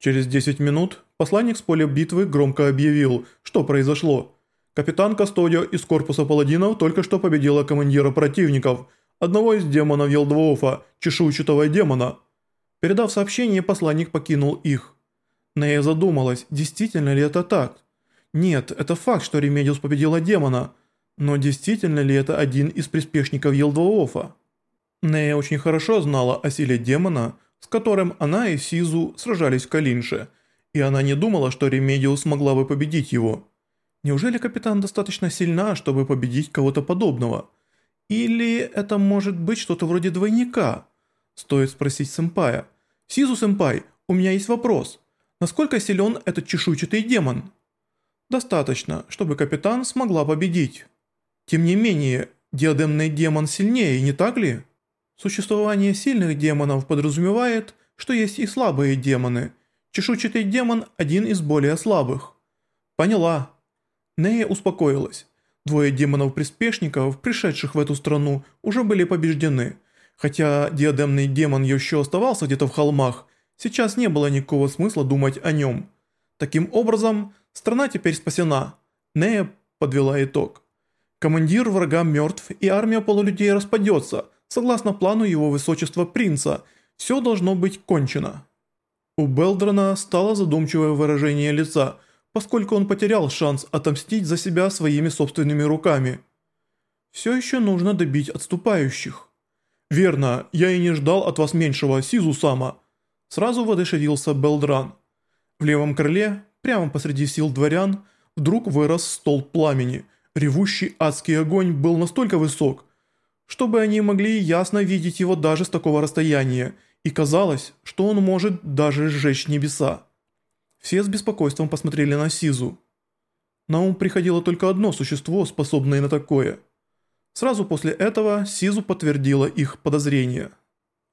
Через 10 минут посланник с поля битвы громко объявил, что произошло. Капитан Кастодио из корпуса паладинов только что победила командира противников, одного из демонов Елдвоофа, чешуйчатого демона. Передав сообщение, посланник покинул их. Нея задумалась, действительно ли это так. Нет, это факт, что Ремедиус победила демона, но действительно ли это один из приспешников Елдвоофа? Нея очень хорошо знала о силе демона, с которым она и Сизу сражались в Калинше, и она не думала, что Ремедиус смогла бы победить его. Неужели капитан достаточно сильна, чтобы победить кого-то подобного? Или это может быть что-то вроде двойника? Стоит спросить сэмпая. «Сизу сэмпай, у меня есть вопрос. Насколько силен этот чешуйчатый демон?» «Достаточно, чтобы капитан смогла победить. Тем не менее, диадемный демон сильнее, не так ли?» Существование сильных демонов подразумевает, что есть и слабые демоны. Чешуйчатый демон – один из более слабых. Поняла. Нея успокоилась. Двое демонов-приспешников, пришедших в эту страну, уже были побеждены. Хотя диадемный демон еще оставался где-то в холмах, сейчас не было никакого смысла думать о нем. Таким образом, страна теперь спасена. Нея подвела итог. Командир врага мертв, и армия полулюдей распадется – Согласно плану его высочества принца, все должно быть кончено. У Белдрона стало задумчивое выражение лица, поскольку он потерял шанс отомстить за себя своими собственными руками. Все еще нужно добить отступающих. «Верно, я и не ждал от вас меньшего, Сизу-сама», сразу воодушевился Белдран. В левом крыле, прямо посреди сил дворян, вдруг вырос столб пламени. Ревущий адский огонь был настолько высок, чтобы они могли ясно видеть его даже с такого расстояния, и казалось, что он может даже сжечь небеса. Все с беспокойством посмотрели на Сизу. На ум приходило только одно существо, способное на такое. Сразу после этого Сизу подтвердила их подозрения.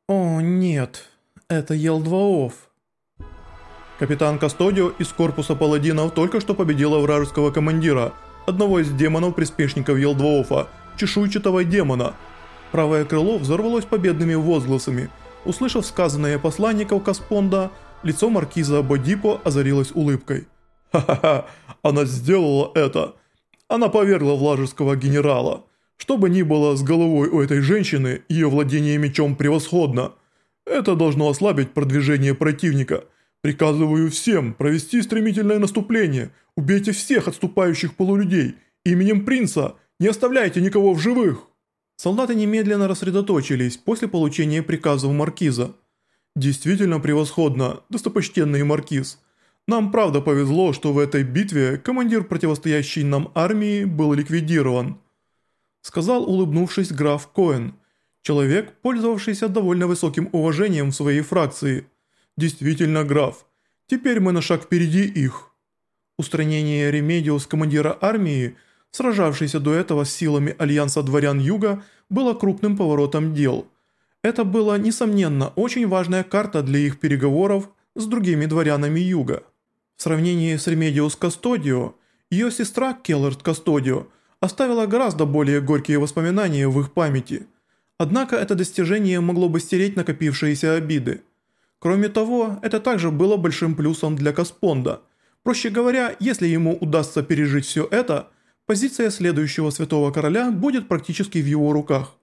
«О, нет, это Елдваоф». Капитан Кастодио из корпуса паладинов только что победила вражеского командира, одного из демонов-приспешников Елдваофа, чешуйчатого демона. Правое крыло взорвалось победными возгласами. Услышав сказанное посланников Каспонда, лицо маркиза Бодипо озарилось улыбкой. «Ха-ха-ха, она сделала это! Она повергла влажеского генерала. Что бы ни было с головой у этой женщины, ее владение мечом превосходно. Это должно ослабить продвижение противника. Приказываю всем провести стремительное наступление. Убейте всех отступающих полулюдей. Именем принца – не оставляйте никого в живых!» Солдаты немедленно рассредоточились после получения приказов маркиза. «Действительно превосходно, достопочтенный маркиз. Нам правда повезло, что в этой битве командир противостоящей нам армии был ликвидирован», сказал улыбнувшись граф Коэн, человек, пользовавшийся довольно высоким уважением в своей фракции. «Действительно, граф, теперь мы на шаг впереди их». Устранение Ремедиус командира армии – сражавшейся до этого с силами Альянса Дворян Юга, было крупным поворотом дел. Это была, несомненно, очень важная карта для их переговоров с другими дворянами Юга. В сравнении с Ремедиус Кастодио, ее сестра Келлард Кастодио оставила гораздо более горькие воспоминания в их памяти. Однако это достижение могло бы стереть накопившиеся обиды. Кроме того, это также было большим плюсом для Каспонда. Проще говоря, если ему удастся пережить все это – Позиция следующего святого короля будет практически в его руках.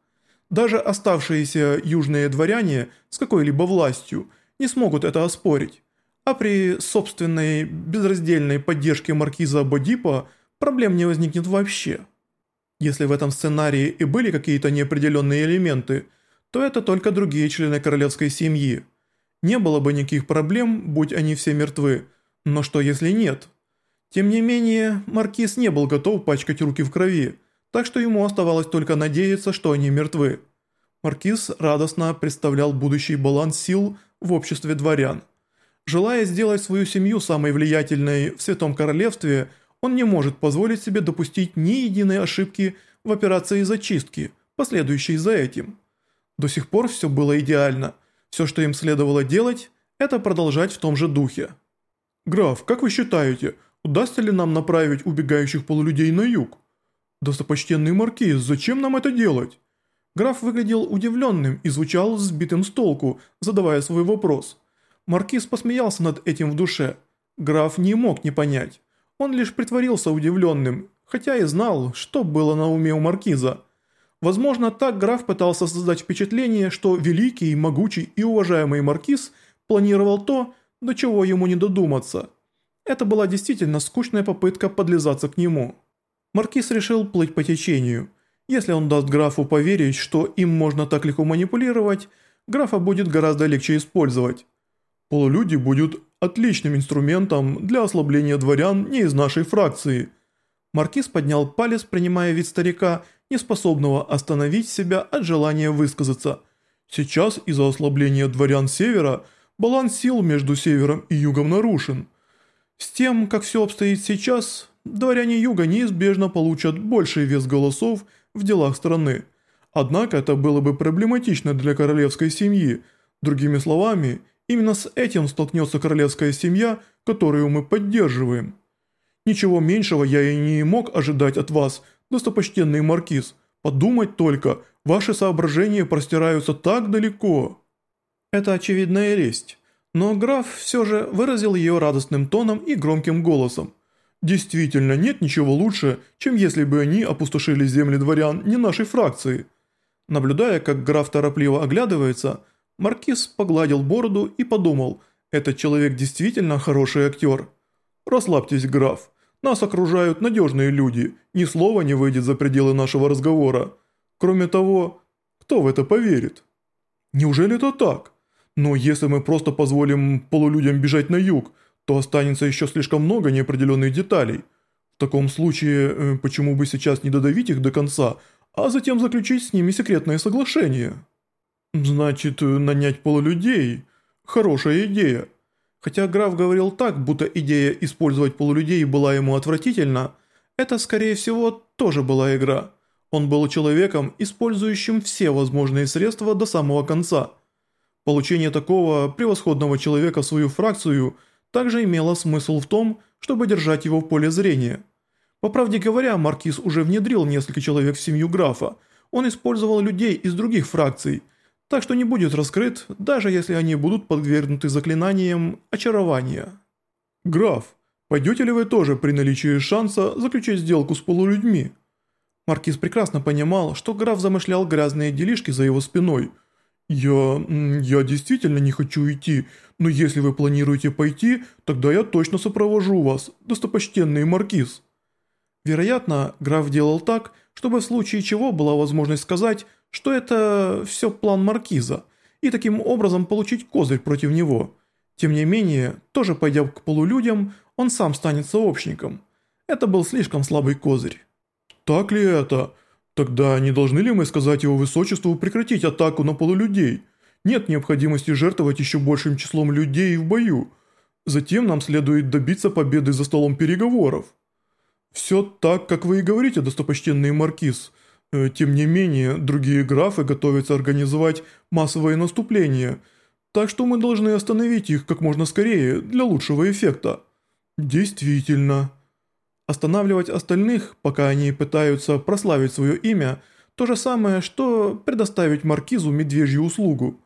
Даже оставшиеся южные дворяне с какой-либо властью не смогут это оспорить. А при собственной безраздельной поддержке маркиза Бодипа проблем не возникнет вообще. Если в этом сценарии и были какие-то неопределенные элементы, то это только другие члены королевской семьи. Не было бы никаких проблем, будь они все мертвы, но что если нет? Тем не менее, Маркиз не был готов пачкать руки в крови, так что ему оставалось только надеяться, что они мертвы. Маркиз радостно представлял будущий баланс сил в обществе дворян. Желая сделать свою семью самой влиятельной в Святом Королевстве, он не может позволить себе допустить ни единой ошибки в операции зачистки, последующей за этим. До сих пор все было идеально. Все, что им следовало делать, это продолжать в том же духе. «Граф, как вы считаете, Удастся ли нам направить убегающих полулюдей на юг? Достопочтенный маркиз, зачем нам это делать? Граф выглядел удивленным и звучал сбитым с толку, задавая свой вопрос. Маркиз посмеялся над этим в душе. Граф не мог не понять. Он лишь притворился удивленным, хотя и знал, что было на уме у Маркиза. Возможно, так граф пытался создать впечатление, что великий, могучий и уважаемый Маркиз планировал то, до чего ему не додуматься. Это была действительно скучная попытка подлизаться к нему. Маркиз решил плыть по течению. Если он даст графу поверить, что им можно так легко манипулировать, графа будет гораздо легче использовать. Полулюди будут отличным инструментом для ослабления дворян не из нашей фракции. Маркиз поднял палец, принимая вид старика, неспособного остановить себя от желания высказаться. Сейчас из-за ослабления дворян севера баланс сил между севером и югом нарушен. С тем, как все обстоит сейчас, дворяне юга неизбежно получат больший вес голосов в делах страны. Однако это было бы проблематично для королевской семьи. Другими словами, именно с этим столкнется королевская семья, которую мы поддерживаем. Ничего меньшего я и не мог ожидать от вас, достопочтенный маркиз. Подумать только, ваши соображения простираются так далеко. Это очевидная лесть. Но граф все же выразил ее радостным тоном и громким голосом. Действительно, нет ничего лучше, чем если бы они опустошили земли дворян не нашей фракции. Наблюдая, как граф торопливо оглядывается, маркиз погладил бороду и подумал, этот человек действительно хороший актер. «Расслабьтесь, граф. Нас окружают надежные люди, ни слова не выйдет за пределы нашего разговора. Кроме того, кто в это поверит? Неужели это так? Но если мы просто позволим полулюдям бежать на юг, то останется еще слишком много неопределенных деталей. В таком случае, э, почему бы сейчас не додавить их до конца, а затем заключить с ними секретное соглашение? Значит, э, нанять полулюдей – хорошая идея. Хотя граф говорил так, будто идея использовать полулюдей была ему отвратительна, это, скорее всего, тоже была игра. Он был человеком, использующим все возможные средства до самого конца. Получение такого превосходного человека в свою фракцию также имело смысл в том, чтобы держать его в поле зрения. По правде говоря, Маркиз уже внедрил несколько человек в семью графа. Он использовал людей из других фракций – так что не будет раскрыт, даже если они будут подвергнуты заклинаниям очарования. Граф, пойдете ли вы тоже при наличии шанса заключить сделку с полулюдьми? Маркиз прекрасно понимал, что граф замышлял грязные делишки за его спиной. «Я... я действительно не хочу идти, но если вы планируете пойти, тогда я точно сопровожу вас, достопочтенный Маркиз». Вероятно, граф делал так, чтобы в случае чего была возможность сказать, что это все план Маркиза, и таким образом получить козырь против него. Тем не менее, тоже пойдя к полулюдям, он сам станет сообщником. Это был слишком слабый козырь. «Так ли это? Тогда не должны ли мы сказать его высочеству прекратить атаку на полулюдей? Нет необходимости жертвовать еще большим числом людей в бою. Затем нам следует добиться победы за столом переговоров». «Все так, как вы и говорите, достопочтенный маркиз». Э, тем не менее, другие графы готовятся организовать массовое наступление, так что мы должны остановить их как можно скорее для лучшего эффекта. Действительно. Останавливать остальных, пока они пытаются прославить свое имя, то же самое, что предоставить маркизу медвежью услугу.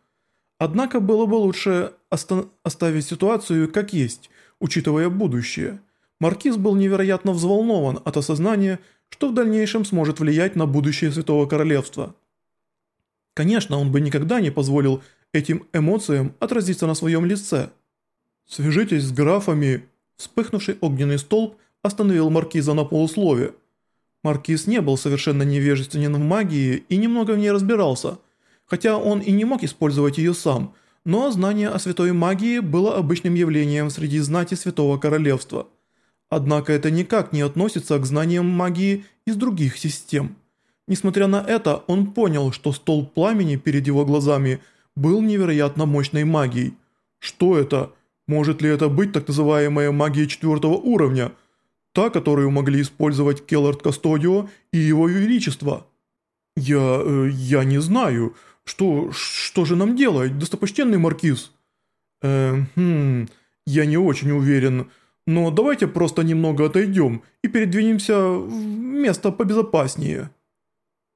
Однако было бы лучше оставить ситуацию как есть, учитывая будущее. Маркиз был невероятно взволнован от осознания, что в дальнейшем сможет влиять на будущее Святого Королевства. Конечно, он бы никогда не позволил этим эмоциям отразиться на своем лице. «Свяжитесь с графами!» Вспыхнувший огненный столб остановил Маркиза на полуслове. Маркиз не был совершенно невежественен в магии и немного в ней разбирался, хотя он и не мог использовать ее сам, но знание о святой магии было обычным явлением среди знати Святого Королевства – Однако это никак не относится к знаниям магии из других систем. Несмотря на это, он понял, что столб пламени перед его глазами был невероятно мощной магией. Что это? Может ли это быть так называемая магия четвертого уровня? Та, которую могли использовать Келлард Кастодио и его величество? Я... Э, я не знаю. Что... что же нам делать, достопочтенный маркиз? Эм... Хм... Я не очень уверен... Но давайте просто немного отойдем и передвинемся в место побезопаснее».